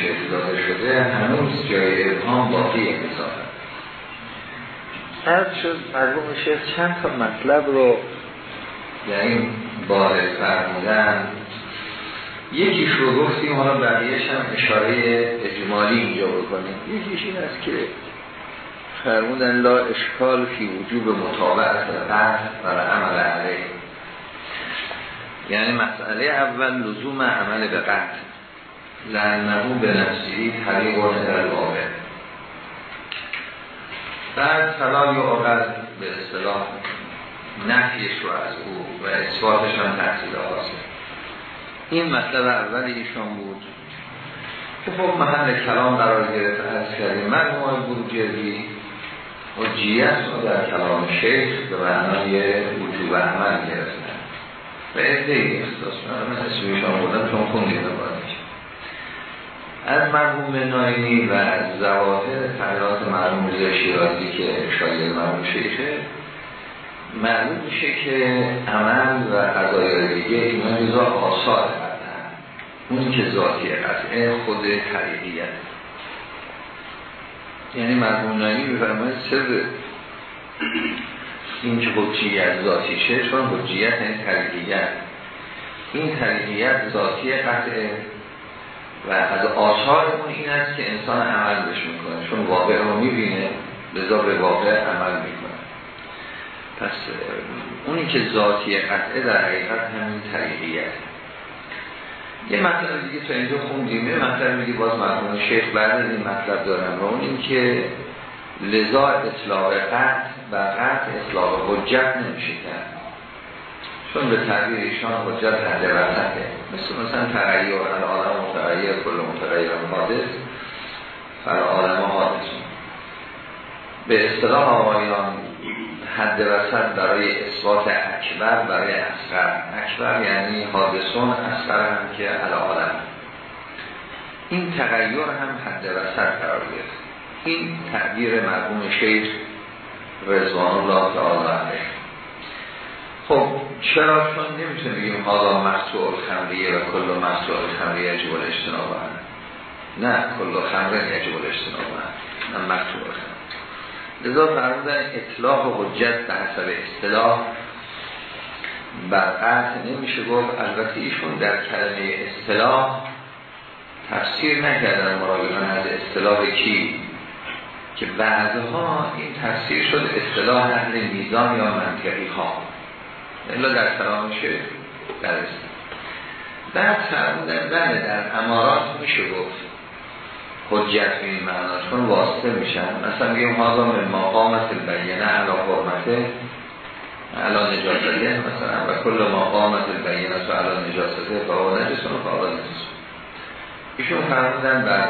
شیخ داده شده هنوز جای ابهام باقی انصاف هر شد مرحوم شیخ چند تا مطلب رو یعنی بارز فرمودن. یکیش رو گفتیم حالا بقیهش هم اشاره اجمالی اینجا بکنیم. یکیش این است که فرمودن لا اشکال فی وجوب مطابقت قرد و عمل علیه. یعنی مسئله اول لزوم عمل به قرد لعنهو به نفسی طریق و در واقع. بعد فلا آقد به اصطلاح نفیش رو از او و اثباتش هم تحصیل حاصل این مطلب اول ایشان بود. که خب محل کلام قرار گرفت. از کردیم مرموم بروجردی حجیت رو در کلام شیخ به معنای وجوب عمل گرفتن. و ادهی اختصاص. من اسمیشان بودم چون خوندیم بادش از مرحوم ناینی و از زواهر تغییرات مرحوم شیرازی که شاید مرحوم شیخه معلوم میشه که عمل و قضای دیگه اینا جزا آثار قطعا اون که ذاتی قطعه خود طریقیت یعنی مرحوم ناینی بفرماید سر این که حجیت ذاتیشه چون حجیت این طریقیت این طریقیت ذاتی قطعه. و از آثار اون این است که انسان عمل بش می‌کنه. چون واقع رو می‌بینه لذا به واقع عمل می‌کنه. پس اونی که ذاتی قطعه در حقیقت همین طریقیت یه مطلب دیگه تا اینجا خوندیم. یه مطلب میگه باز مرحوم شیخ بعد از این مطلب دارم و اون این که لذا اطلاق قطع و قطع اطلاق حجت نمیشه کرد. چون به تعبیر ایشان حجت حد وسطه مثل مثلا تغییر العالم متغیر کل متغیر حادث فر عالم حادث. به اصطلاح آقایان حد وسط برای اثبات اکبر برای اصغر. اکبر یعنی حادثون اصغر هم که العالم این تغییر هم حد وسط قرار گرفت. این تعبیر مرحوم شیخ رضوان الله تعالی خب چرا چون نمی‌تونه بگیم حالا مقتوع خمریه و کل مقتوع خمریه یجب الاجتناب نه کل خمره یجب الاجتناب نه مقتوع خمریه لذا فرمودن اطلاق و حجت به حسب اصطلاح بر نمیشه گفت. البته ایشون در کلمه اصطلاح تفسیر نکردن مراجعان از اصطلاح کی که بعدها این تفسیر شد اصطلاح اهل میزان یا منطقی ها. الا در کلام درست بعد فرمودن بله در امارات میشه گفت. حجت به این معنا چون واسطه میشن. مثلا بگیم حاضر من مقامت البینه علا حرمته علا نجاسته مثلا و کل مقامت البینه و علا نجاسته فاو نجسون و فاو نجسون ایشون فرمودن بر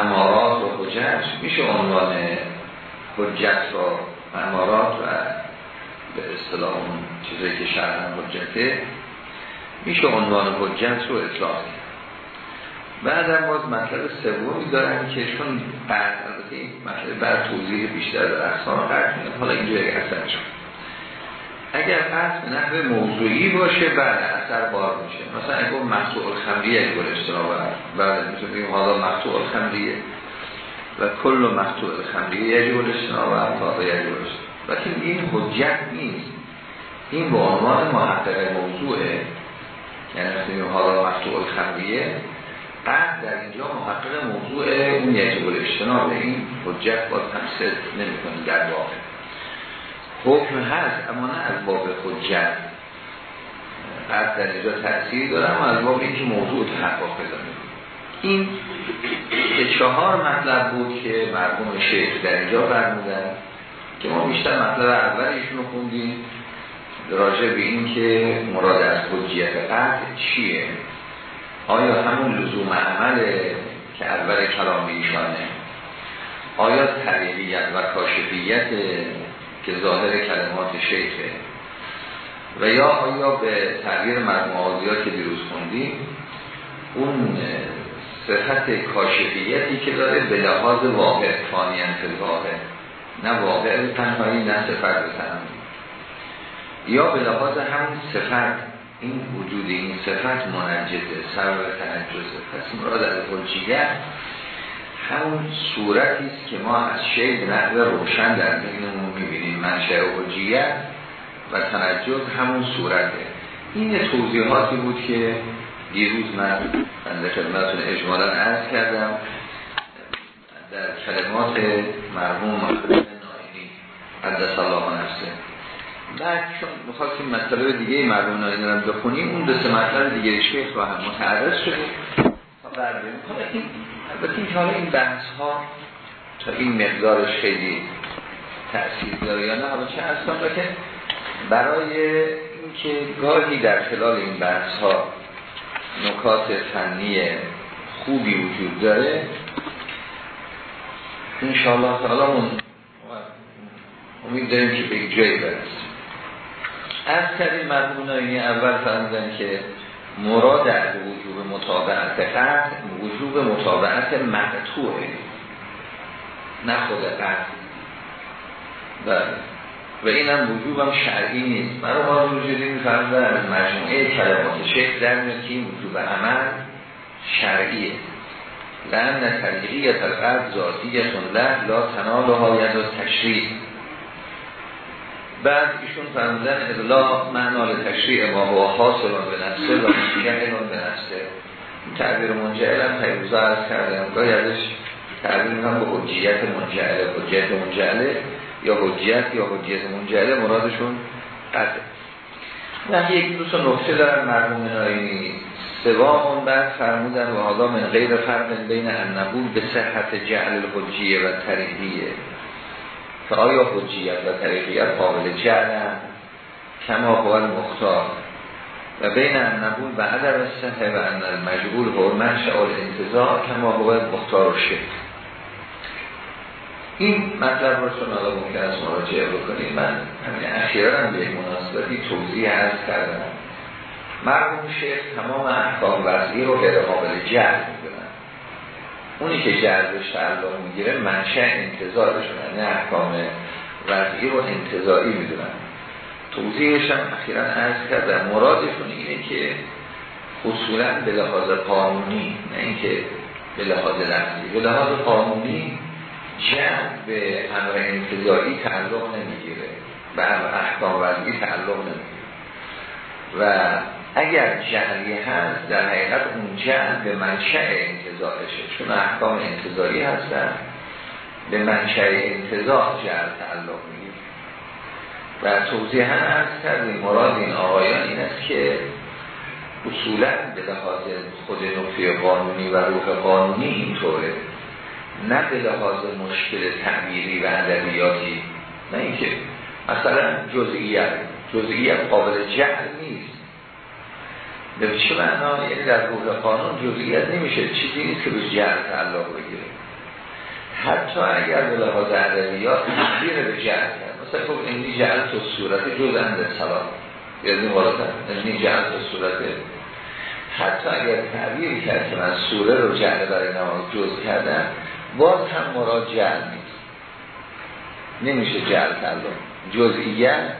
امارات و حجت میشه عنوان حجت و امارات و به اصطلاح اون چیزایی که شرحن حجته میشه عنوان حجت رو اطلاق کرد. بعد هم باز مطلب سومی دارن که چون بعد البته این مطلب بر توضیح بیشتر در اقسام قرد میاد حالا اینجا یک اثر شد. اگر قرد به نحو موضوعی باشه بعد اثر بار میشه. مثلا اگه مقتوع الخمریه اگه اشتناب بعد می‌تونیم بگیم حالا مقتوع الخمریه و کل مقتوع الخمریه یجب الاجتناب و یجب الاجتناب لیکن این حجت نیست این به عنوان محقق موضوعه یعنی مثل حالا مقتوع الخمریه بعد در اینجا محقق موضوع اون یجب الاجتناب این حجت هم صد نمی کنی در واقع. حکم هست اما نه از باب حجت. بعد در اینجا تأثیر داره اما از باب اینکه موضوع تحقق بزنه این چهار مطلب بود که مرموم شیخ در اینجا فرمودن. که ما بیشتر مطلب اول ایشون رو خوندیم راجع به این که مراد از حجیت قطع چیه؟ آیا همون لزوم عمله که اول کلام ایشانه؟ آیا طریقیت و کاشفیت که ظاهر کلمات شیخه؟ و یا آیا به تغییر مرموم که دیروز خوندیم اون صفت کاشفیتی که داره به لحاظ واقع فانیان واقع نه واقع تنهایی نه صفت به یا به لحاظ همون صفت این وجود این صفت منجزه سبب تنجزه پس مراد از حجیت همون صورتی است که ما از شید نقل روشن در ذهنمون می‌بینیم. منشأ حجیت و تنجز همون صورته. این توضیحاتی بود که دیروز من بنده خدمتون اجمالا عرض کردم. در کلمات مرحوم قدس الله نفسه بعد چون می‌خواستیم مطلب دیگه مرحوم نائینی رو بخونیم اون دو مطلب دیگه شیخ رو هم متعرض شده. البته این حالا این بحث ها تا این مقدارش خیلی تأثیر داره یا نه حالا چه اصلا که برای اینکه گاهی در خلال این بحث ها نکات فنی خوبی وجود داره انشاءالله تعالی امید داریم که به جایی برسیم. از کردیم مرمون اول فرمودن که مراد از وجوب مطابعت قرد وجوب مطابعت مقتوعه نه خود قرد بله. و این هم وجوب هم شرعی نیست. من ما وجودی میفرمده از مجموعه کلمات شیخ در میاد که این وجوب عمل شرعیه. لن طریقیت القرد ذاتیتون له لا تنال های و تشریع بعد ایشون فرمودن اطلاع معنال تشریع ما هو حاصل به نفسه و منجعل به نفسه تعبیر منجعل هم پیروزه عرض کردم گاهی ازش تعبیر هم به حجیت منجعله حجیت منجعله یا حجیت یا حجیت منجعله مرادشون قطعه. نه یک دوست نقطه دارن مرموم نایینی سوا اون بعد فرمودن و حالا من غیر فرق بین النبول به صحت جعل الحجیه و تریحیه که آیا حجیت و طریقیت قابل جعل کما هو مختار و بین النبول و عدم صحه و ان المجبول هو منشأ الانتظار کما مختار و شد این مطلب رو چون آقا ممکن از مراجعه بکنیم من همین اخیرا هم به مناسبتی توضیح عرض کردم. مرموم شیخ تمام احکام وضعی رو غیر قابل جعل اونی که جذبش تعلق می‌گیره منشه انتظارشون نه احکام وضعی رو انتظاری می‌دونن. توضیحش هم اخیرا عرض کردم مرادشون اینه که اصولا به لحاظ قانونی نه اینکه به لحاظ لفظی. به لحاظ قانونی جمع به امر انتظاری تعلق نمی‌گیره. به احکام وضعی تعلق نمی‌گیره. و اگر جعلی هست در حقیقت اون جعل به منشأ انتظارشه. چون احکام انتظاری هستن به منشأ انتظار جعل تعلق میگیر و توضیح هم هست کردیم مراد این آقایان این است که اصولا به لحاظ خود نقطه قانونی و روح قانونی اینطوره. نه به لحاظ مشکل تعمیری و ادبیاتی نه اینکه مثلا جزئیت جزئیت قابل جعل نیست. به چه معنا؟ یعنی در روح قانون جزئیت نمیشه چیزی نیست که به جعل تعلق بگیره. حتی اگر به لحاظ ادبیات تغییر به کرد مثلا خب اینی جعل تو صورت جز اند سلام. یعنی غلطه اینی جعل تو صورت. حتی اگر تعبیر کرد که من سوره رو جعل برای نماز جز کردم باز هم مراد جعل نیست. نمیشه جعل تعلق. جزئیت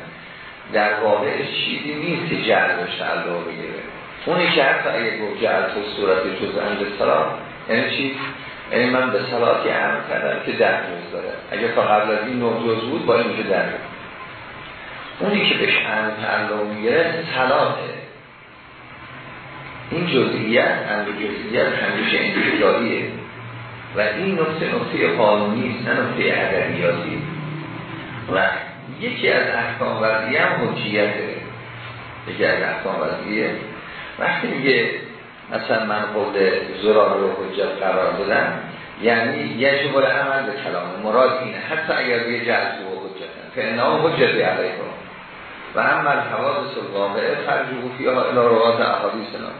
در واقع چیزی نیست که جعل باشه تعلق بگیره. اونی که حتی اگه گفت جعل تو صورت جز اند سلام یعنی چی؟ یعنی من به صلاتی عمل کردم که در جز داره. اگه تا قبل از این نوع جز بود با این میشه در اونی که بهش عمل تعلق می‌گیره صلاته. این جزئیت اند جزئیت همیشه انتجاریه و این نقطه نقطه قانونی است نه نقطه ادبیاتی. و یکی از احکام وضعیه هم حجیته. یکی از احکام وضعیه وقتی میگه مثلا من قول زرار رو حجت قرار بدم یعنی یجب عمل به کلام. مراد اینه حتی اگر یه جلس و حجتن فانه حجت علیکم. و هم من حوادث الواقعه فرجو فیها الى روات احادیثنا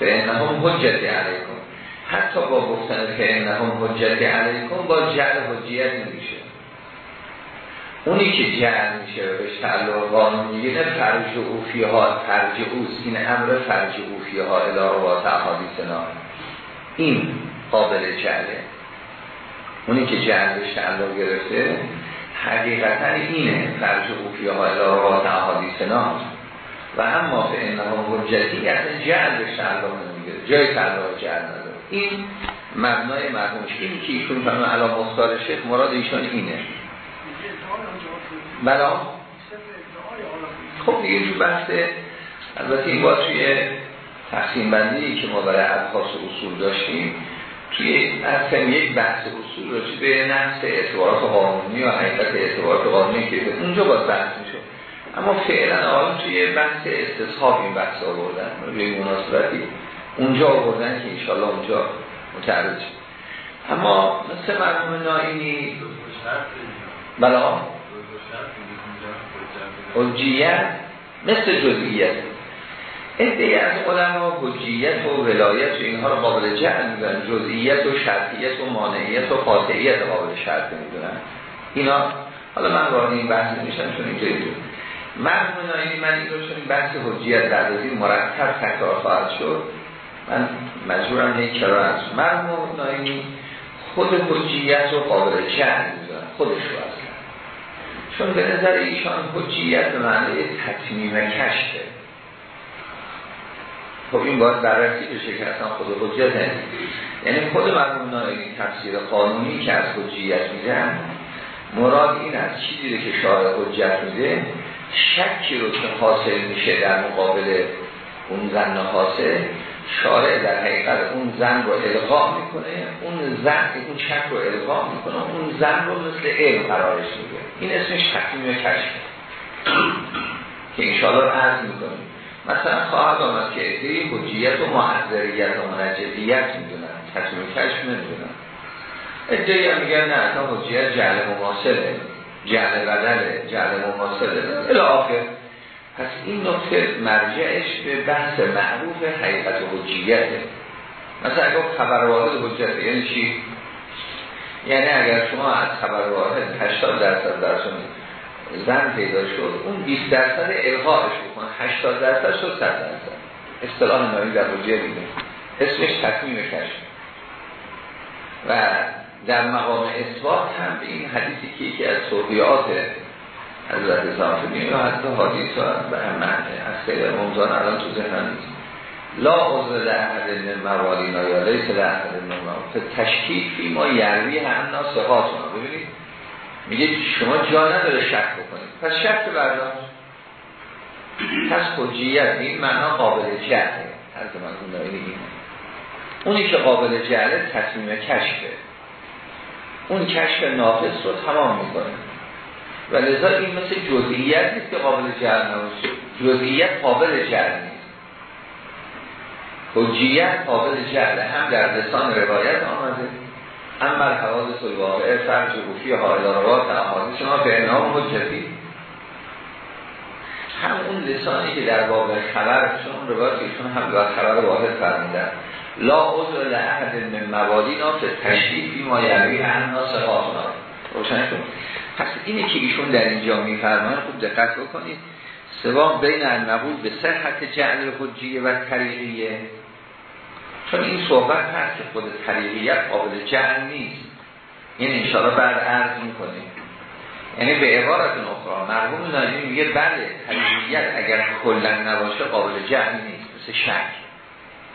فانهم حجت علیکم. حتی با گفتن فانهم حجت علیکم با جعل حجیت نمیشه اونی که جعل میشه بهش تعلق قانون می‌گیره فرج او فیها فرج اوست این امر فرج او فیها الهه و احادیثنا این قابل جعله اونی که جعل بهش تعلق گرفته حقیقتا اینه فرج او فیها الهه و احادیثنا و اما به انها حجتی اصلا جعل به شهر نمی‌گیره. جای تعلق جعل نداره. این مبنای مرحومش این که ایشون فرمان علا مختار شیخ مراد ایشان اینه. بلا خب دیگه جو بحث البته این با توی تقسیم بندی که ما برای ابخاص اصول داشتیم توی اصلا یک بحث اصول راجع به نفس اعتبارات قانونی و حقیقت اعتبارات قانونی که اونجا باز بحث میشه. اما فعلا آن توی بحث استصحاب این بحث آوردن روی مناسبتی اونجا آوردن که انشالله اونجا متعرض اما مثل مرحوم ناینی بلا حجیت مثل جزئیت. ادهی از علما حجیت و ولایت و اینها رو قابل جعل می‌دونن. جزئیت و شرطیت و مانعیت و قاطعیت قابل شرط می‌دونن. اینا حالا من وارد این بحث میشم چون اینجا اینجا. مرحوم من این رو چون بحث حجیت بعد از این مرتب تکرار خواهد شد. من مجبورم یک کرار از مرحوم ناینی خود حجیت رو قابل جعل می‌دونن. خودش رو چون به نظر ایشان حجیت به معنی تطمیم کشته خب این باید بررسی بشه که اصلا خود حجیت هست یعنی خود مرحوم ناینی تفسیر قانونی که از حجیت میدن مراد این از چیزی که شارع حجت میده شکی رو که حاصل میشه در مقابل اون زن حاصل شارع در حقیقت اون زن رو القا می‌کنه اون زن اون شک رو القا می‌کنه اون زن رو مثل علم قرارش میده. این اسمش تکمیم کشف که انشاءالله عرض می‌کنیم مثلا خواهد آمد که ادهی حجیت و محضریت و منجدیت می‌دونن تکمیم کشف نمی‌دونن ادهی هم میگن نه اصلا حجیت جعل مماثله. جعل بدله جعل مماثله. الی آخر پس این نکته مرجعش به بحث معروف حقیقت و حجیته. مثلا اگر خبر واحد حجت یعنی چی؟ یعنی اگر شما از خبر واحد 80 درصد درصد زن پیدا شد اون 20 درصد الغاش بکن. 80 درصد شد 100 درصد. اصطلاح نایی در حجیه دیگه اسمش تکمیم کشف. و در مقام اثبات هم به این حدیثی که یکی از صحبیات حضرت صافدین یا حتی حدیث ها به معنی از خیلی ممزان الان تو ذهن نیست. لا عضو لعهد من موالینا یا لیس لعهد من موالینا تشکیل ما یروی هم ناسقاتون ببینید میگه شما جا نداره شک بکنید. پس شک برداشت؟ پس حجیت. این معنا قابل جهله. که من این اونی که قابل جهله تصمیم کشفه. اون کشف ناقص رو تمام می‌کنه. و لذا این مثل جزئیت نیست که قابل جهل نباشه. جزئیت قابل جهل نیست. حجیت قابل جهل. هم در لسان روایت آمده هم بر حوادث الواقع فرج روفی حائل روات احادیث شما به انام حجتی هم اون لسانی که در واقع خبر چون روایت ایشون هم در خبر واحد فرمیدن لا عضو لعهد من موادینا به تشریفی ما یعنی هم ناسقاتنا روشن کن پس اینه که ایشون در اینجا میفرماین خوب دقت بکنید. سوام بین النبول به صحت جعل حجیه و طریقیه. چون این صحبت هست که خود طریقیت قابل جعل نیست. این انشاءالله بعد عرض می‌کنیم. یعنی به عبارت نخرا مرحوم ناجی میگه بله طریقیت اگر کلن نباشه قابل جعل نیست مثل شک.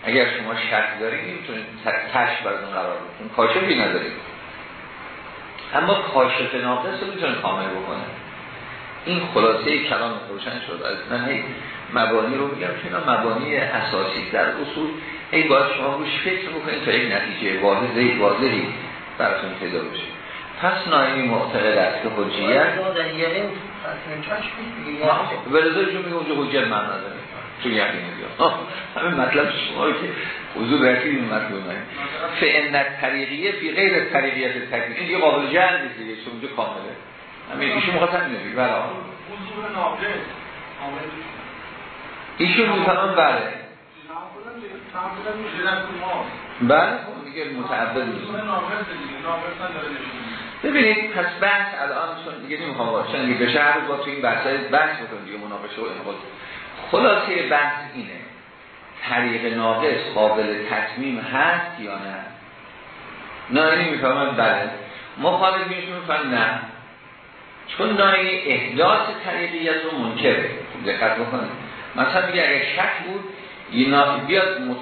اگر شما شک دارید نمی‌تونید تش بر اون قرار بکنید کاشفی ندارید. اما کاشف ناقص رو می‌تونه کامل بکنه. این خلاصه کلام روشن شد. از من هی مبانی رو میگم که اینا مبانی اساسی در اصول. ای باید شما روش فکر بکنید تا یک نتیجه واضحی واضحی براتون پیدا بشه. پس نایمی معتقد است که حجیت ولذا میگه اونجا حجیت من نداره تو یقین بیاد همه مطلب شما که حضور رسید این مطلب نه فعنت طریقیه فی غیر طریقیت تکلیف. این دیگه قابل جهل نیست دیگه چون اونجا کامله. همین ایشون مخاطب نمیگه بله. حضور ناقص ایشون می‌فهمن بله. بله. دیگه متعبد نیست. ببینید پس بحث الان چون دیگه نمی‌خوام باشن دیگه بشه هر با تو این بحث بحث بکنیم دیگه مناقشه و این خلاصه بحث اینه. طریق ناقص قابل تطمیم هست یا نه؟ نایینی می‌فهمن بله. مخالف می‌فهمن نه. چون نایینی احداث طریقیت رو منکره. دقت بکنید. مثلا میگه اگر شک بود اینا بیاد مت...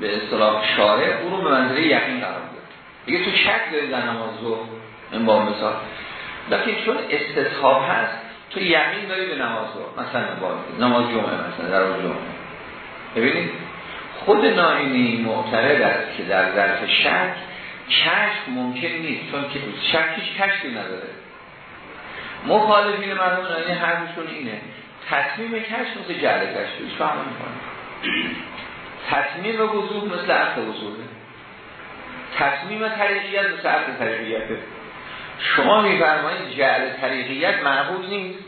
به اصطلاح شارع او رو به منظره یقین قرار بده. دیگه تو شک داری در نماز رو این با مثال. لیکن چون استصحاب هست تو یقین داری به نماز رو؟ مثلا با نماز جمعه مثلا در جمعه. ببینید خود نائینی معترض است که در ظرف شک کشف ممکن نیست چون که شک هیچ کشفی نداره. مخالفین مرحوم نائینی حرفشون اینه. تصمیم کشف مثل جعل کشف. هیچ فهم می‌کنه تصمیم وضوح مثل عقل وضوحه. تصمیم طریقیت مثل عقل طریقیته. شما میفرمایید جعل طریقیت معبود نیست.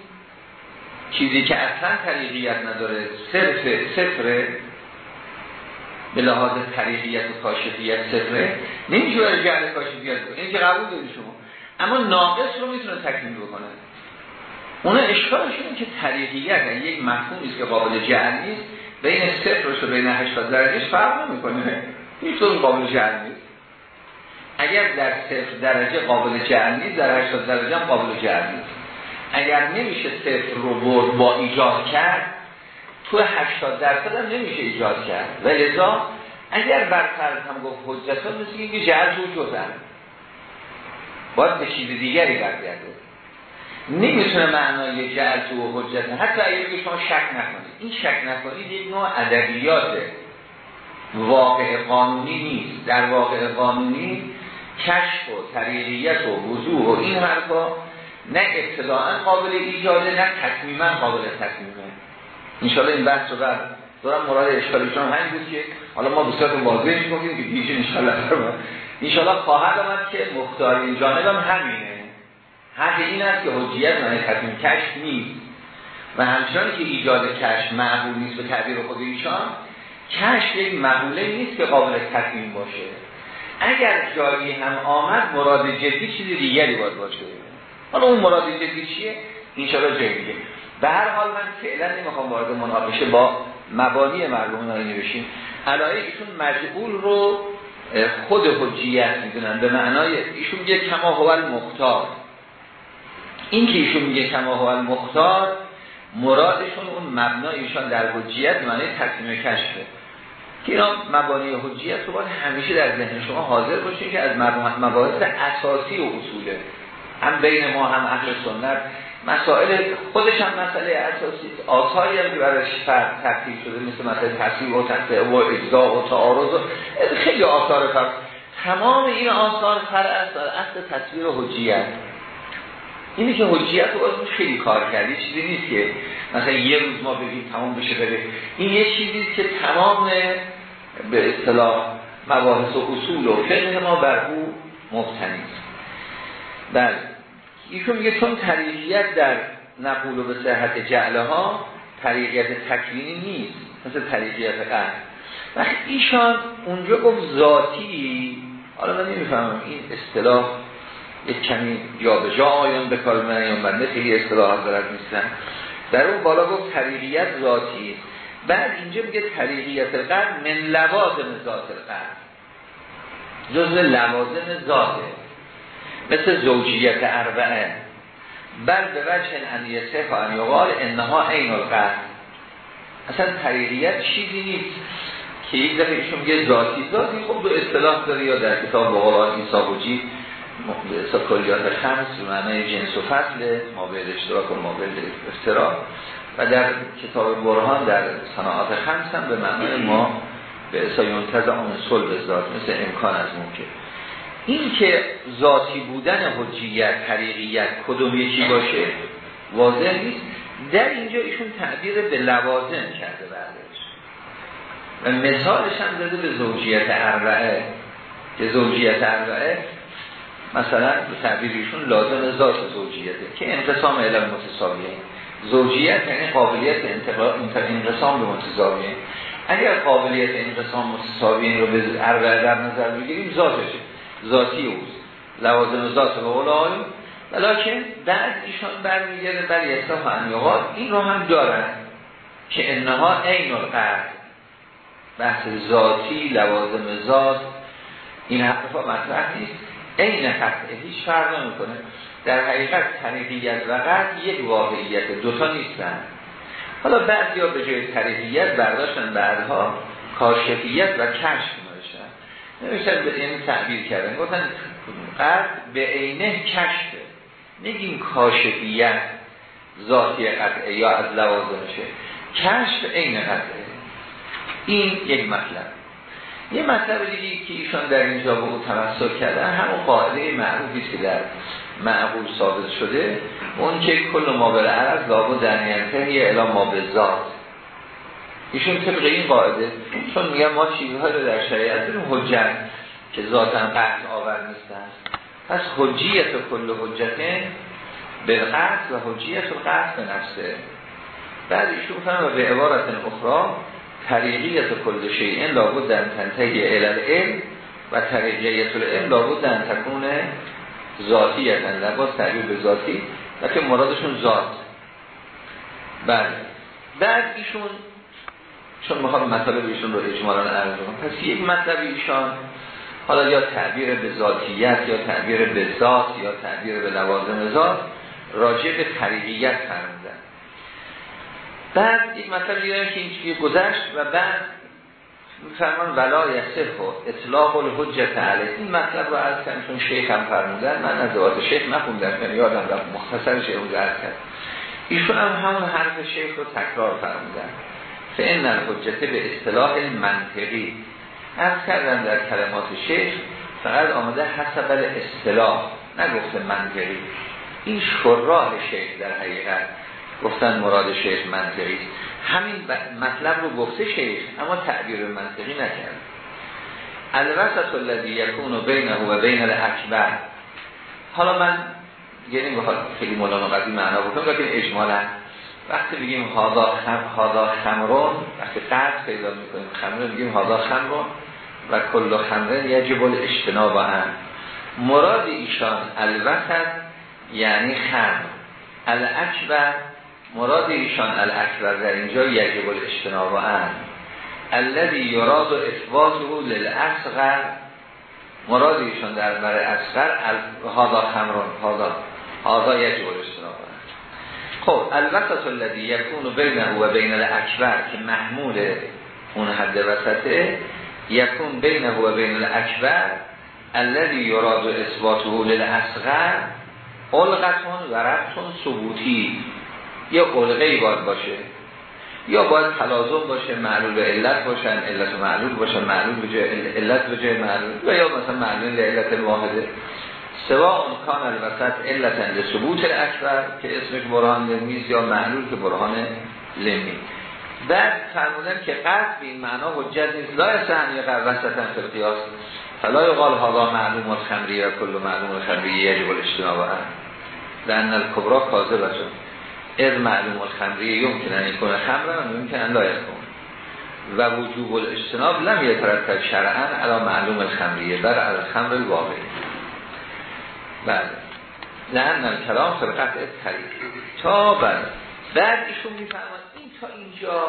چیزی که اصلا طریقیت نداره صرف صفره. به لحاظ طریقیت و کاشفیت صفره. نمیشه جعل کاشفیت کنه. این که قبول دارید شما. اما ناقص رو می‌تونه تکمیل بکنه. اون اشکالش اینه که طریقیت یعنی یک مفهومی که قابل جعل نیست. بین صفرش و بین 80 درجهش فرق نمی‌کنه. هیچ قابل جعل نیست. اگر در صفر درجه قابل نیست در 80 درجه هم قابل نیست. اگر نمیشه صفر رو برد با ایجاد کرد تو 80 درصد هم نمیشه ایجاد کرد. و لذا اگر بر هم گفت حجت ها مثل اینکه جعل رو جزن. باید به چیز دیگری برگرده نمی‌تونه معنای جعل تو حجت حتی اگر شما شک نکنید. این شک نکنید یک نوع ادبیاته واقع قانونی نیست. در واقع قانونی کشف و طریقیت و وضوح و این حرفا نه ابتداعا قابل ایجاده نه تصمیما قابل تصمیمه. انشاءالله این بحث رو بعد دارم مراد اشکالیشون همین بود که حالا ما بسیار واضح می‌کنیم که دیگه انشاءالله انشاءالله خواهد آمد که مختار این جانب هم همینه. حق این است که حجیت معنی تصمیم کشف نیست. و همچنان که ایجاد کشف معقول نیست به تعبیر خود ایشان کشف یک معقوله نیست که قابل تصمیم باشه. اگر جایی هم آمد مراد جدی چیزی دیگری باید باشه. حالا اون مراد جدی چیه؟ انشاءالله جایی دیگه به هر حال من فعلا نمی‌خوام وارد مناقشه با مبانی مرحوم نایینی بشیم علایه ایشون مجبول رو خود حجیت می‌دونن. به معنای ایشون میگه کما هو المختار. این که ایشون میگه کما هو المختار مرادشون اون مبنایشان در حجیت معنی تصمیم کشفه که اینا مبانی حجیت رو باید همیشه در ذهن شما حاضر باشین که از مباحث اساسی و اصوله. هم بین ما هم اهل سنت. مسائل خودش هم مسئله اساسی آثاری هم که برای فرق ترتیب شده مثل مسئله تصویر و تقطعه و اجزا و تعارض و خیلی آثار فرق. تمام این آثار فرق است اصل تصویر و حجیت. اینی که حجیت باید خیلی کار کردی چیزی نیست که مثلا یه روز ما بگیم تمام بشه بره این یه چیزی که تمام به اصطلاح مباحث و اصول و فقه ما بر او مبتنی بله. ایشون میگه چون طریقیت در نقول و به صحت جعله ها طریقیت تکوینی نیست مثل طریقیت قهر و ایشان اونجا گفت ذاتی حالا من نمی‌فهمم این اصطلاح یک کمی جا به جا آیان به کار من بنده خیلی اصطلاحات دارد نیستن. در اون بالا گفت طریقیت ذاتی. بعد اینجا میگه طریقیت قلب من لوازم ذات القلب. جزء لوازم ذاته مثل زوجیت اربعه. بل به وجه ان یسه و ان یقال انها عین القلب. اصلا طریقیت چیزی نیست که یک دفعه ایشون میگه ذاتی. ذاتی خب به اصطلاح داره یا در کتاب بقرآن ایسا وجی کلیات خمس به معنی جنس و فصل ما به اشتراک و ما به افتراق و در کتاب برهان در صناعات خمس هم به معنی ما به اصلا تز آن صلب ذات مثل امکان از ممکن. این که ذاتی بودن حجیت طریقیت کدوم یکی باشه واضح نیست. در اینجا ایشون تعبیر به لوازم کرده بعدش. و مثالش هم داده به زوجیت اربعه. که زوجیت اربعه مثلا به تعبیرشون لازم ذات زوجیته که انقسام علم متساویه. زوجیت یعنی قابلیت انقسام به متساویه. اگر قابلیت انقسام متساویه رو به در نظر بگیریم ذاتشه. ذاتی اوست. لوازم ذات به قول ولیکن بعد ایشان برمیگرده بر اصلاح انیقات. این رو هم دارن که انها عین القرد. بحث ذاتی لوازم ذات. این حرفا مطرح نیست. عین قطعه هیچ فرق نمی‌کنه. در حقیقت طریقیت و قطع یک واقعیت. دوتا نیستن. حالا بعد یا به جای طریقیت برداشتن بعدها کاشفیت و کشف نوشتن نوشتن به این تعبیر کردن. گفتن قد به عینه کشفه نگیم کاشفیت ذاتی قطعه یا از لوازمشه کشف عین قطعه. این یک مطلب. یه مطلب دیگه که ایشان در اینجا به او توسط کردن همون قاعده معروفی که در معقول ثابت شده اون که کل ما به عرض لابد در ینتهی اعلام ما به ذات. ایشون طبق این قاعده چون میگن ما چیزها رو در شریعت داریم حجت که ذاتا قطع آور نیستن. پس حجیت کل حجته به و حجیت قطع به نفسه. بعد ایشون و به عبارت اخرى طریقیت کل شیئن لابد در تنتهی علل علم و طریقیت العلم لابد در تکون ذاتی هستن باز تعبیر به ذاتی که مرادشون ذات. بله. بعد ایشون چون می‌خوام مطالب ایشون رو اجمالا عرض کنم پس یک مطلب ایشان حالا یا تعبیر به ذاتیت یا تعبیر به ذات یا تعبیر به لوازم ذات راجع به طریقیت فرمودن. بعد یک مطلب دیگه که این گذشت و بعد فرمان ولا یصف و اطلاق الحجت علیه. این مطلب رو عرض کردم شیخ هم فرمودن. من از دوات شیخ نخوندم یعنی یادم رفت مختصر شیخ رو عرض کرد ایشون هم همون حرف شیخ رو تکرار فرمودن. فان الحجت به اصطلاح منطقی. عرض کردن در کلمات شیخ فقط آمده حسب اصطلاح نگفته منطقی. این شراه شیخ در حقیقت. گفتن مراد شیخ منطقی. همین مطلب رو گفته شیخ اما تعبیر منطقی نکرد. الوسط الذي يكون بینه و بین حالا من یعنی بخواد خیلی مولانا قضی معنا لیکن اجمالا وقتی بگیم هادا خم هادا خمرون وقتی قرد پیدا می‌کنیم خمرون بگیم هادا خمرون و کل خمرون یجب الاجتناب هم. مراد ایشان الوسط یعنی خمر. الاکبر مراد ایشان الاکبر در اینجا یجب الاجتناب ان. الذي یراد اثباته للاصغر مراد ایشان در بر اصغر هذا خمرون هذا هذا یجب الاجتناب خب الوسط الذي يكون بینه و بین الاکبر که محمول اون حد وسطه یکون بینه و بین الاکبر الذي یراد اثباته للاصغر علقتون و ربطون ثبوتی. قلقه ای باید باشه یا باید تلازم باشه معلول به علت باشن علت و معلول باشن معلول به جای علت به جای معلول و یا مثلا معلول به علت واحده. سوا اون کان الوسط علت ثبوت اکبر که اسمش برهان لمیز یا معلول که برهان لمی. بعد فرمودن که قصد به این معنا حجت نیست. لا سهن یا وسطن فی القیاس. فلا یقال هذا معلوم خمری و کل معلوم خمری یجب الاجتناب. عنه لان الکبرا کاذبه. از معلوم الخمری یمکن ان کنه خمر ممکن ان لا کن و وجوب الاجتناب لم یترتب شرعا علی معلوم الخمریه بر از خمر الواقعی. بله. لعن الکلام فرقت طریق تا بعد. بعد ایشون می‌فهمد این تا اینجا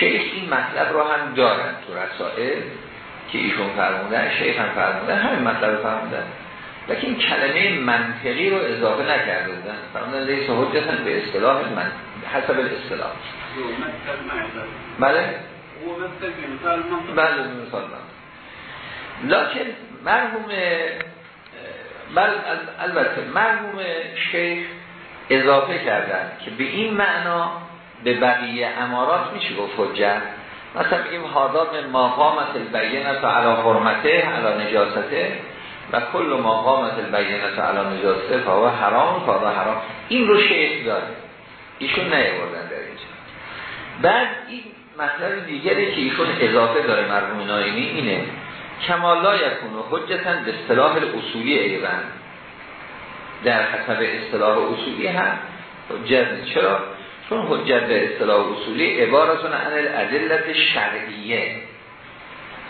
شیخ این مطلب رو هم دارن تو رسائل که ایشون فرمودن شیخ هم فرمودن همین مطلب فرمودن. لیکن این کلمه منطقی رو اضافه نکرده بودن. فرمودن لیس حجتا به اصطلاح من حسب الاصطلاح. بله؟ بله مثال من لیکن مرحوم بل البته مرحوم شیخ اضافه کردن که به این معنا به بقیه امارات میشه گفت حجت. مثلا بگیم حادات من مقامت البینه علی حرمته علی نجاسته و کل ما قامت البینت علی نجاسته فهو حرام فهو حرام. این رو شیخ داره ایشون نیاوردن در اینجا. بعد این مطلب دیگری که ایشون اضافه داره مرحوم ناینی اینه. کمال لا یکون و حجتا به اصطلاح اصولی ایوان. در حسب اصطلاح اصولی هم حجت چرا؟ چون حجت به اصطلاح اصولی عبارتون عن الادلت شرعیه.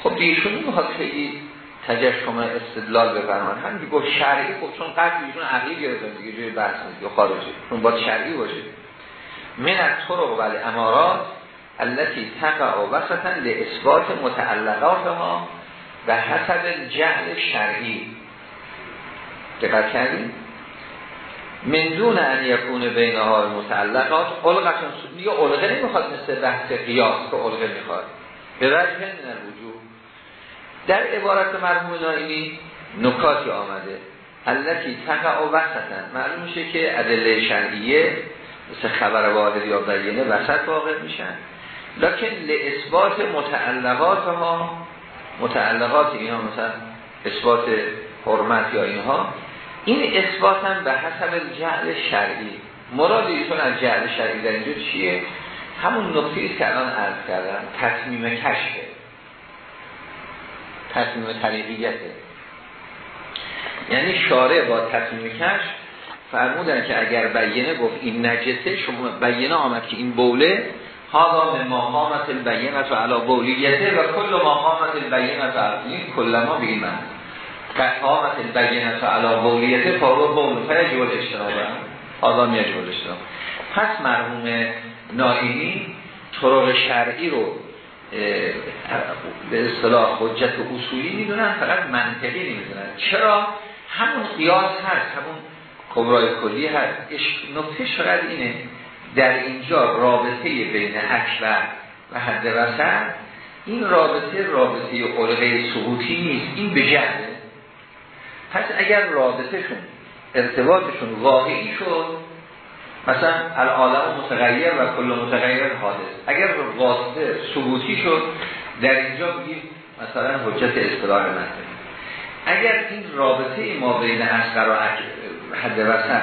خب ایشون می‌خواد خیلی تجشم استدلال بفرمان هم که گفت شرعی خب چون قطع ایشون عقلی گرفتن دیگه جوی بحث نیست. یا خارجی. چون باید شرعی باشه. من از طرق ولی امارات التي تقع وسطا لاثبات متعلقات ما و حسب جهل شرعی. دقت کردیم من دون ان یکون بین ها متعلقات علقتون دیگه علقه نمی‌خواد مثل بحث قیاس که علقه می‌خواد. به وجه من الوجود. در عبارت مرموم نائینی نکاتی آمده. التي تقع و وسطن معلوم میشه که ادله شرعیه مثل خبر واحد یا بیانه وسط واقع میشن. لکن لاثبات متعلقات ها متعلقات اینها مثلا اثبات حرمت یا اینها این اثبات هم به حسب جعل شرعی. مراد ایشون از جعل شرعی در اینجا چیه؟ همون نقطه که الان عرض کردم تصمیم کشفه. تصمیم طریقیته. یعنی شارع با تصمیم کش فرمودن که اگر بیینه گفت این نجسه شما بیینه آمد که این بوله ها من مقامت البینه و علا بولیته و کل مقامت البینه و این کل ما بگیم من قامت البینه و علا بولیته فارو بول. فیجول اشترابه آزا میجول اشتراب پس مرحوم نائینی طرق شرعی رو به اصطلاح حجت اصولی می‌دونن فقط منطقی نمی‌دونن. چرا؟ همون قیاس هست همون کبرای کلی هست. نکته شاید اینه در اینجا رابطه بین اکبر و حد وسط این رابطه رابطه قلقه سقوطی نیست. این به جهده. پس اگر رابطهشون ارتباطشون واقعی شد مثلا العالم متغیر و کل متغیر حادث. اگر واسطه ثبوتی شد در اینجا بگیم مثلا حجت اصطلاح منطقی اگر این رابطه ما بین اصغر و حد وسط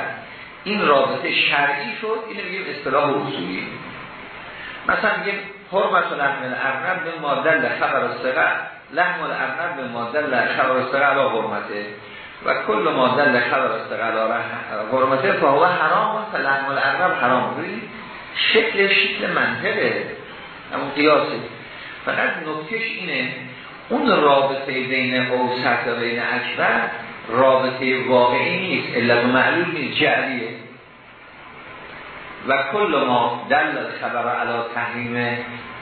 این رابطه شرعی شد اینو بگیم اصطلاح اصولی. مثلا بگیم حرمت لحم الارنب به مادل خبر السقع لحم الارنب به مادل خبر السقع علا حرمته. و کل مادل خبر السقع حرمته فهو حرام و لحم الارنب حرام. بودی شکل شکل منطقه. همون قیاسه فقط نکتش اینه اون رابطه بین اوسط و بین اکبر رابطه واقعی نیست. علت و معلوم نیست. جعلیه. و کل ما دل خبر علا تحریم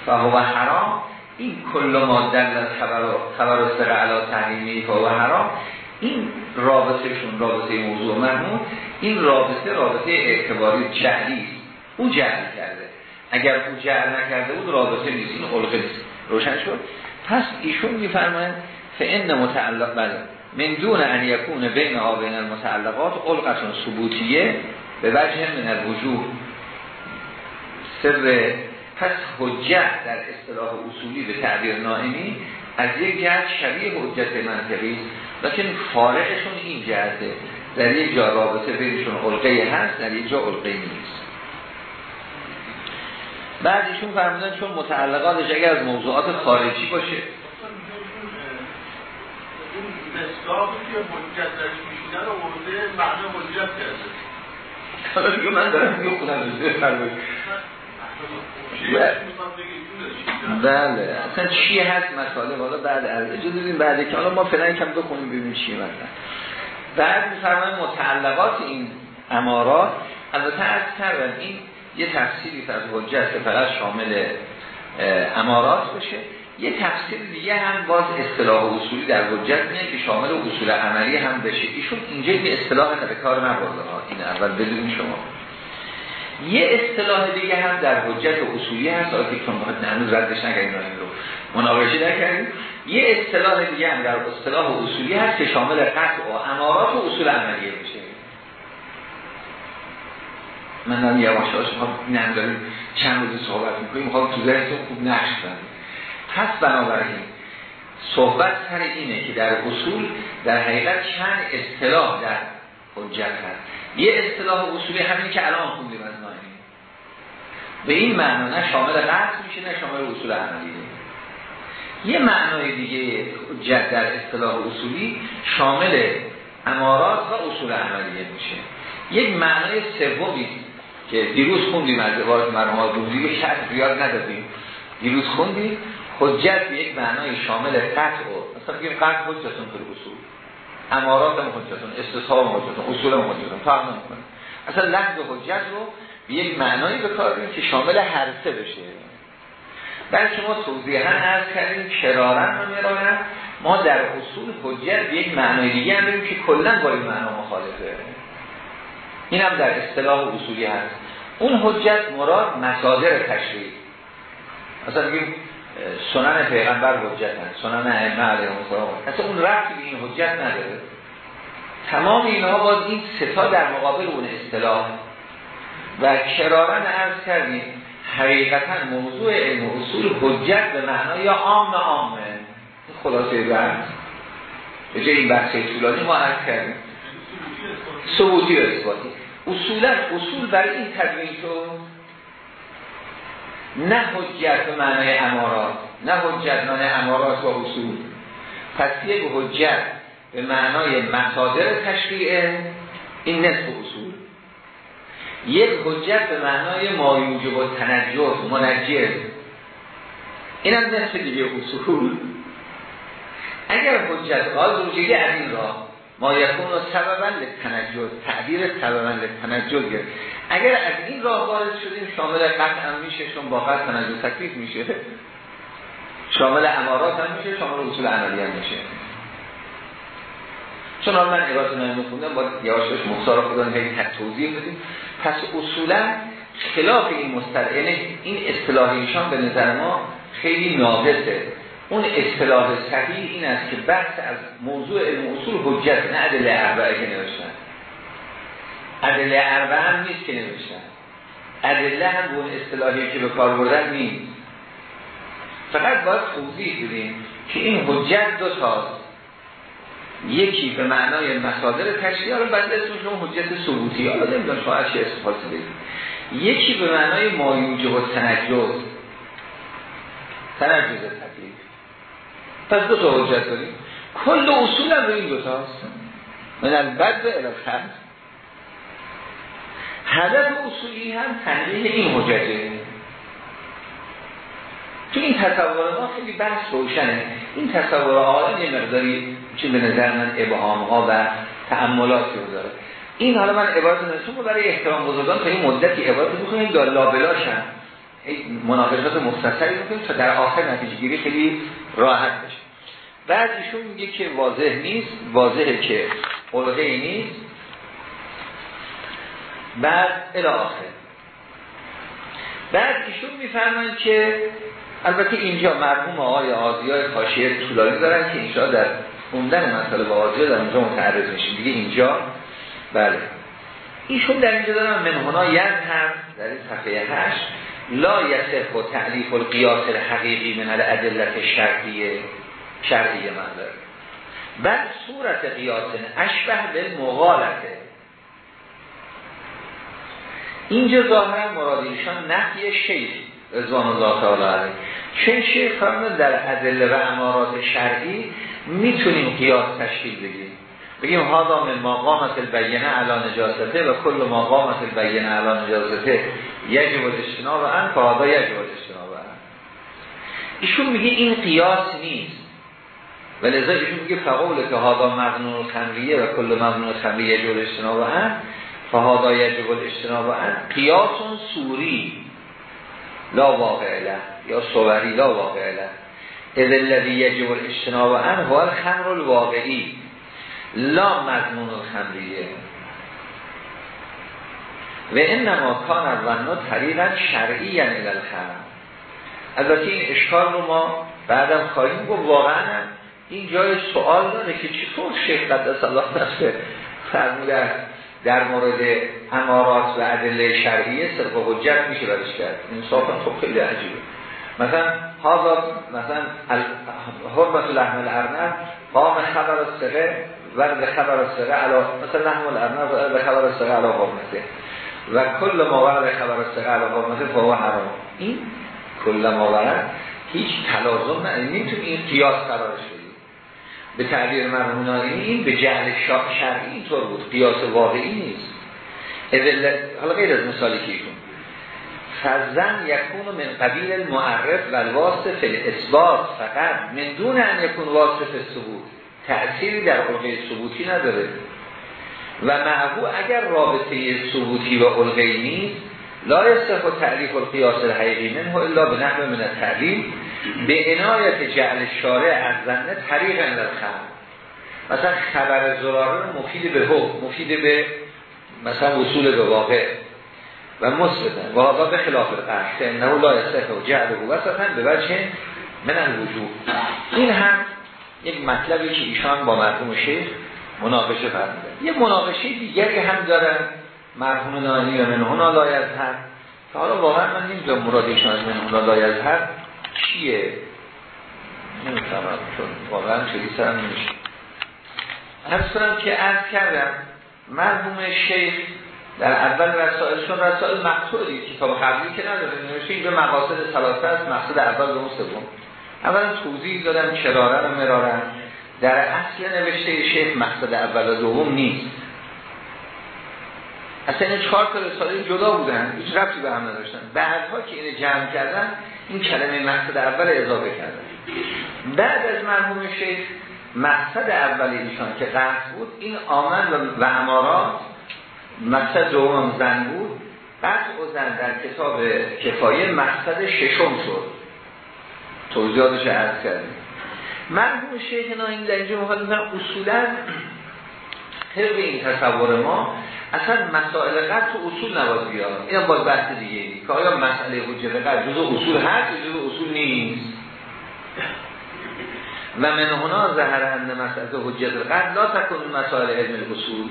فهو حرام. این کل ما دل خبر خبر سر علا تحریمی فهو حرام. این رابطهشون رابطه موضوع مرمون این رابطه رابطه اعتباری جعلی او جعل کرده. اگر او جعل نکرده بود رابطه نیست. این علقه نیست. روشن شد؟ پس ایشون میفرمایند فان متعلق بله. من دون ان یکون بین ها بین المتعلقات علقتون ثبوتیه به وجه من الوجود سر پس حجت در اصطلاح اصولی به تعبیر نائمی از یک جهت شبیه حجت منطقی لیکن فارقشون این جهته. در یک جا رابطه بینشون علقه هست در یک جا علقه نیست. بعد ایشون فرمودن چون متعلقاتش اگر از موضوعات خارجی باشه. حالا دیگه من دارم میگه خودم بله. اصلا چی هست مسئله؟ حالا بعد اجازه بدیم بعد که حالا ما فعلا کم بخونیم ببینیم چیه مثلا بعد میفرمایید متعلقات این امارات. البته از کردن این یه تفسیری از حجت که فقط شامل امارات بشه یه تفسیر دیگه هم باز اصطلاح اصولی در حجت میاد که شامل اصول عملی هم بشه. ایشون اینجا یه اصطلاح به کار نبرده. این اول بدون شما. یه اصطلاح دیگه هم در حجت اصولی هست که چون باید هنوز ردش نگردیم این رو مناقشه نکردیم یه اصطلاح دیگه هم در اصطلاح اصولی هست که شامل قطع و امارات و اصول عملیه میشه. من دارم یواش این هم داریم چند روز صحبت می‌کنیم می‌خوام تو ذهنتون خوب نقش پس بنابراین صحبت سر اینه که در اصول در حقیقت چند اصطلاح در حجت هست. یه اصطلاح اصولی همین که الان خوندیم از به این معنا نه شامل قطع میشه نه شامل اصول عملیه یه معنای دیگه حجت در اصطلاح اصولی شامل امارات و اصول عملیه میشه. یک معنای سومی که دیروز خوندیم از عبارت مرحوم بودی شرط زیاد ندادیم. دیروز خوندیم حجت به یک معنای شامل قطع و مثلا بگیم قطع حجتون پر اصول. امارات هم حجتون استصحاب حجتون اصول هم حجتون فهم نمی‌کنه اصلا لحظه حجت رو به یک معنایی به کار که شامل هر سه بشه. بعد شما توضیحا عرض کردیم شرارن رو میرانن ما در اصول حجت به یک معنای دیگه هم که کلا با این معنا مخالفه. این هم در اصطلاح اصولی هست. اون حجت مراد مصادر تشریع. مثلا بگیم سنن پیغمبر حجت هست سنن ائمه علیهم السلام. اصلا اون رفتی به این حجت نداره. تمام اینها باز این ستا در مقابل اون اصطلاح. و کرارن عرض کردیم. حقیقتا موضوع علم اصول حجت به معنای عام عامه. خلاصه بحث به جای این بحث طولانی ما عرض کردیم. ثبوتی و اثباتی. اصولا اصول برای این تدوین شد. نه حجت به معنای امارات نه حجت معنای امارات و اصول. پس یک حجت به معنای مصادر تشریعه این نصف اصول. یک حجت به معنای مایوجب و تنجز منجز این هم نصف دیگه اصول. اگر حجت قال روجگی از این راه ما یکون و سببا تعبیر سببا لتنجز گرد اگر از این راه وارد شدیم شامل قطع میشه چون با قطع تنجز تکلیف میشه. شامل امارات هم میشه شامل اصول عملی هم میشه. چون من عبارت نمی خوندم با یواشش مختار خودان هی توضیح بدیم. پس اصولا خلاف این مستر یعنی این اصطلاح ایشان به نظر ما خیلی ناقصه. اون اصطلاح صحیح این است که بحث از موضوع علم اصول حجت نه عدل اربعه که نوشتن. عدل اربعه هم نیست که نوشتن. ادله هم اون اصطلاحی که به کار بردن نیست. فقط باید توضیح بدیم که این حجت دو تاست یکی به معنای مصادر تشریع رو بنده اسمشون حجت ثبوتی حالا نمی‌دونم شما چه استفاده بدید یکی به معنای مایوجه و تنجز. تنجز تکلیف. پس دو تا حجت داریم. کل اصول هم این دو تاست من البد به الخط هدف اصولی هم تنبیه این حجته تو این تصور ما خیلی بحث روشنه. این تصور آدم یه مقداری چون به نظر من ابهام ها و تعملاتی رو داره. این حالا من عبارت نسون برای احترام بزرگان تا این مدتی عبارت بکنیم دار لابلاشن مناقشات مختصری بکنیم تا در آخر نتیجه گیری خیلی راحت بشه. بعد ایشون میگه که واضح نیست واضحه که قلقه نیست. بعد الاخر بعد ایشون میفرمایند که البته اینجا مرحوم آقای آزیای کاشیه طولانی دارن که اینجا در خوندن با آزیا در اونجا متعرض میشیم. دیگه اینجا بله. ایشون در اینجا دارن منهونا ید هم در این صفحه هشت لا یسف و تعلیف القیاس الحقیقی من الادلت شرعیه شرعیه من داره. بل صورت قیاس اشبه به مغالطه اینجا ظاهرا مرادیشان نفی شیخ. رضوان الله تعالی چون شیخ فرمود در ادله و امارات شرعی می‌تونیم قیاس تشکیل بگیم بگیم هادا من مقامت البینه علا نجاسته و کل مقامت البینه علا نجاسته یجب اجتناب ان فهادا یجب اجتناب ان. ایشون میگه این قیاس نیست. و لذا ایشون میگه فقول که هادا مغنون خمریه و کل مغنون خمریه یجب اجتناب ان فهادا یجب اجتناب ان. قیاس سوری. لا واقع له یا صوری لا واقع له. اذ يجب الاجتناب عنه هو الخمر الواقعی. لا مضمون الخمریه. و انما کان الظن طریقا شرعی یعنی الخمر. البته این اشکال رو ما بعدم خواهیم گفت. واقعا این جای سوال داره که چطور شیخ قدس الله نفسه فرمودن در مورد امارات و ادله شرعیه صرف حجت میشه برش کرد. انصافا خب خیلی عجیبه. مثلا حاضر مثلا حرمت لحم الارنب قام خبر السقه ورد خبر السقه علا مثلا لحم الارنب ورد خبر السقه علا حرمته. و کل ما خبر السقه علا حرمته فهو حرام. این کل ما هیچ تلازم نه. نمی‌تونی این قیاس قرارش به تعبیر مرمونانی این به جهل شرعی اینطور بود. قیاس واقعی نیست. حالا غیر از مثالی که ایشون. فزن یکون من قبیل المعرف و الواسف اثبات فقط. من دون ان یکون واسف ثبوت. تأثیری در علقه ثبوتی نداره. و معهو اگر رابطه ثبوتی و علقه نیست لا یصف و تعریف القیاس الحقیقی منه الا به نحو من التعلیم. به عنایت جعل شارع از زنه طریق اندر خبر مثلا خبر زراره مفید به حکم مفید به مثلا وصول به واقع و مثبتن و آقا به خلاف القصد که انه لا و جعل و وسطن به وجه من الوجود این هم یک مطلبی که ایشان با مرحوم شیخ مناقشه فرمودن یه مناقشه دیگری هم دارن مرحوم نانی و من هنا لا یظهر. که حالا واقعا من نمی‌دونم مرادشون از من هنا چیه؟ نمی‌فهمم چون واقعا خیلی سرم نمیشه. هر کنم که عرض کردم مرحوم شیخ در اول رسائلشون رسائل مقصودی کتاب قبلی که نداره نوشته اینجا مقاصد ثلاثه است مقصد اول به سوم. اولا توضیح دادم کرارن و مرارن در اصل نوشته شیخ مقصد اول و دوم نیست. اصلا این چهار تا رساله جدا بودن هیچ ربطی به هم نداشتن. بعدها که اینو جمع کردن این کلمه مقصد اول اضافه کردن بعد از مرحوم شیخ مقصد اول ایشان که قصد بود این آمد و امارات مقصد دوم زن بود. قطع و زن در کتاب کفایه مقصد ششم شد. توضیحاتش عرض کردیم. مرحوم شیخ ناین در اینجا مخاطب اصولا طبق این تصور ما اصلا مسائل قطع تو اصول نباید بیاد این باید بحث دیگه. که آیا مسئله حجت قطع جزو اصول هست یا جزو اصول نیست؟ و من هنا ظهر ان مسئله حجت قطع لا تکن مسائل علم اصول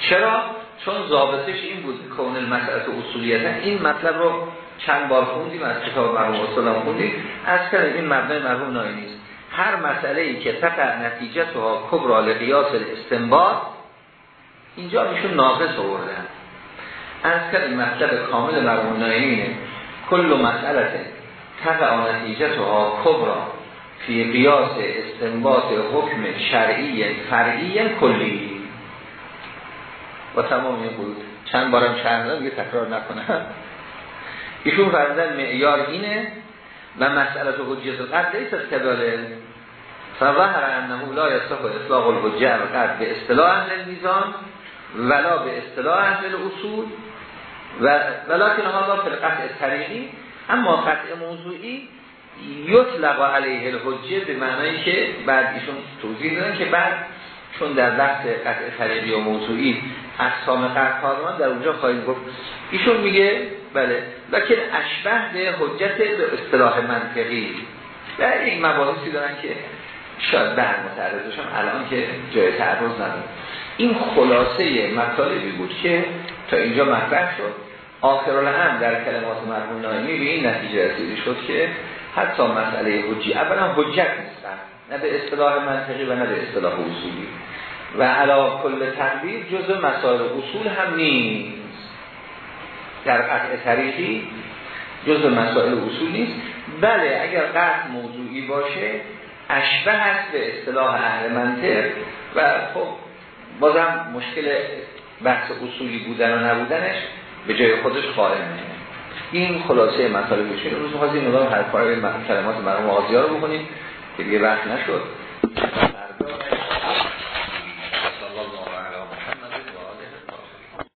چرا؟ چون ضابطش این بود کون المسئله اصولیت. این مطلب رو چند بار خوندیم از کتاب مرحوم اصلا خوندیم. از کنه این مبنای مرحوم نیست هر مسئله ای که تقع نتیجه ها کبرا لقیاس استنباط اینجا میشون ناقص آوردن. از کنه مطلب کامل مرحوم نایی کل مسئله تقع نتیجه ها کبرا فی قیاس استنباط حکم شرعی فرعی کلی. و تمام این بود. چند بارم چند یه تکرار نکنم. ایشون فرزن معیار اینه و مسئله حجیت قد لیست از کداله فظهر انه لا یصح اطلاق الحجه قد به اصطلاح میزان. ولا به اصطلاح اهل اصول و ولکن حالا القطع طریقی اما قطع موضوعی یطلق علیه الحجه به معنی که بعد ایشون توضیح دادن که بعد چون در بحث قطع طریقی و موضوعی اقسام قطع در اونجا خواهیم گفت. ایشون میگه بله لکن اشبه به حجت به اصطلاح منطقی. در این مباحثی دارن که شاید بر متعرضشم الان که جای تعرض نداره این خلاصه مطالبی بود که تا اینجا مطرح شد. آخر هم در کلمات مرحوم نایمی به این نتیجه رسیده شد که حتی مسئله حجی اولا حجت نیستن نه به اصطلاح منطقی و نه به اصطلاح اصولی. و علا کل تقدیر جز مسائل اصول هم نیست. در قطع طریقی جز مسائل اصول نیست. بله اگر قطع موضوعی باشه اشبه هست به اصطلاح اهل منطق و خب بازم مشکل بحث اصولی بودن و نبودنش به جای خودش قائمه این خلاصه مطالب بشه روز می‌خواستیم مدام هر کار کلمات مرحوم آزیا رو بکنیم که دیگه وقت نشد.